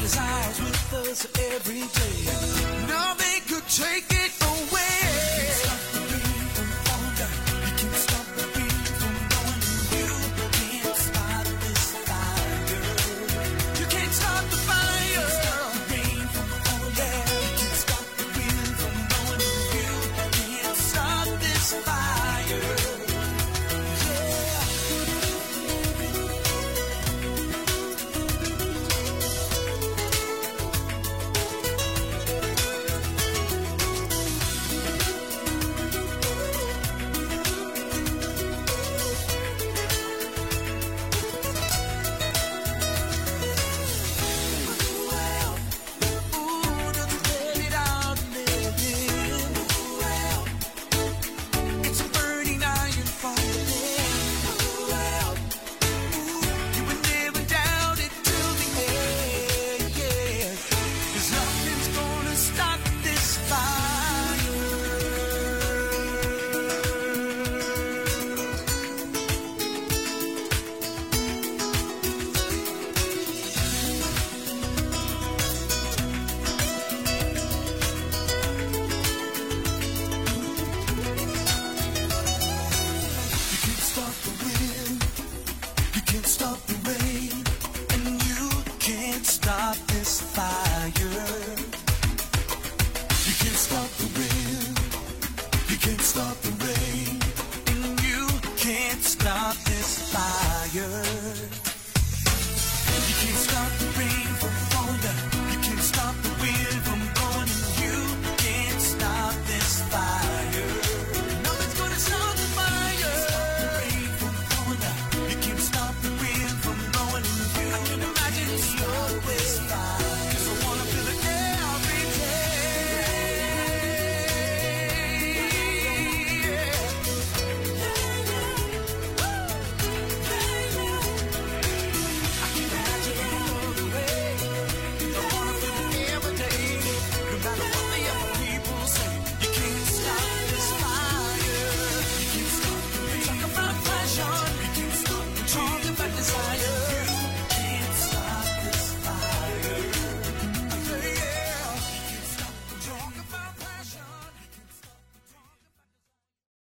desires with us every day. Now they could take it.